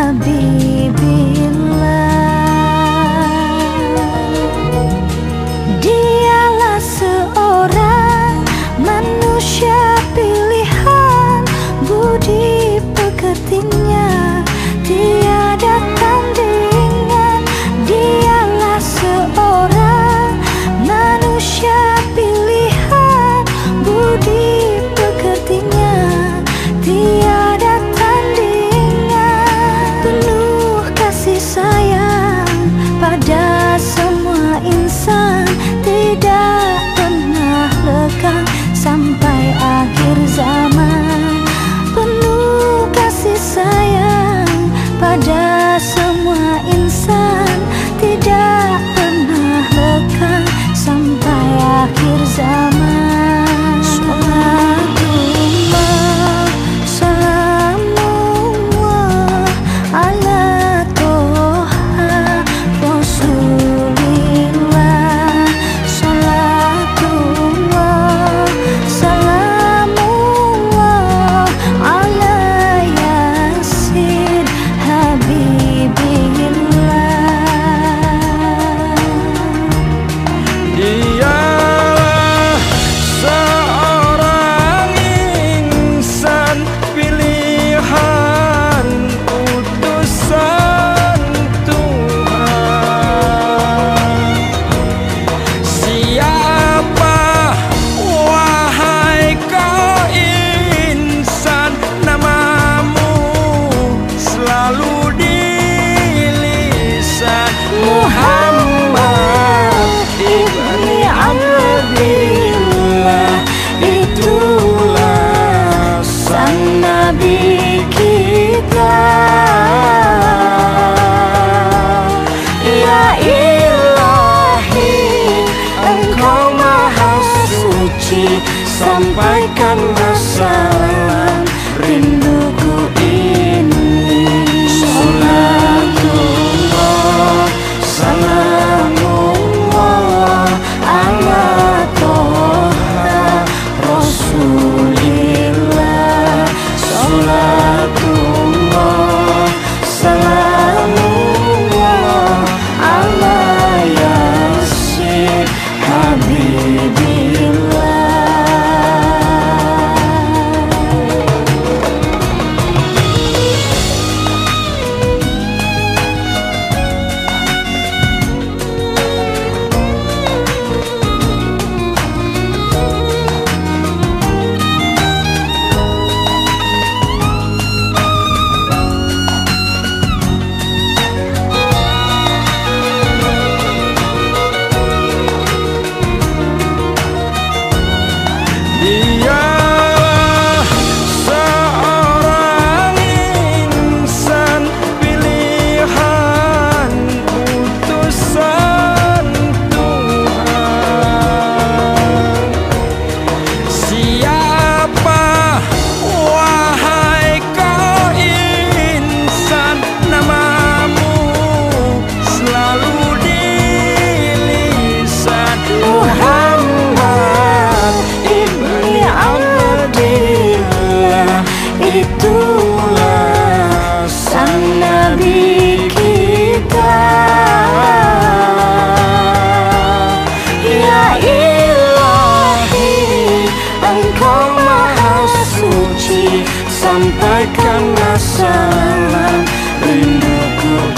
be sampaikan itulah sang nabi kita. Ya engkau maha suci Sampaikan salam rinduku.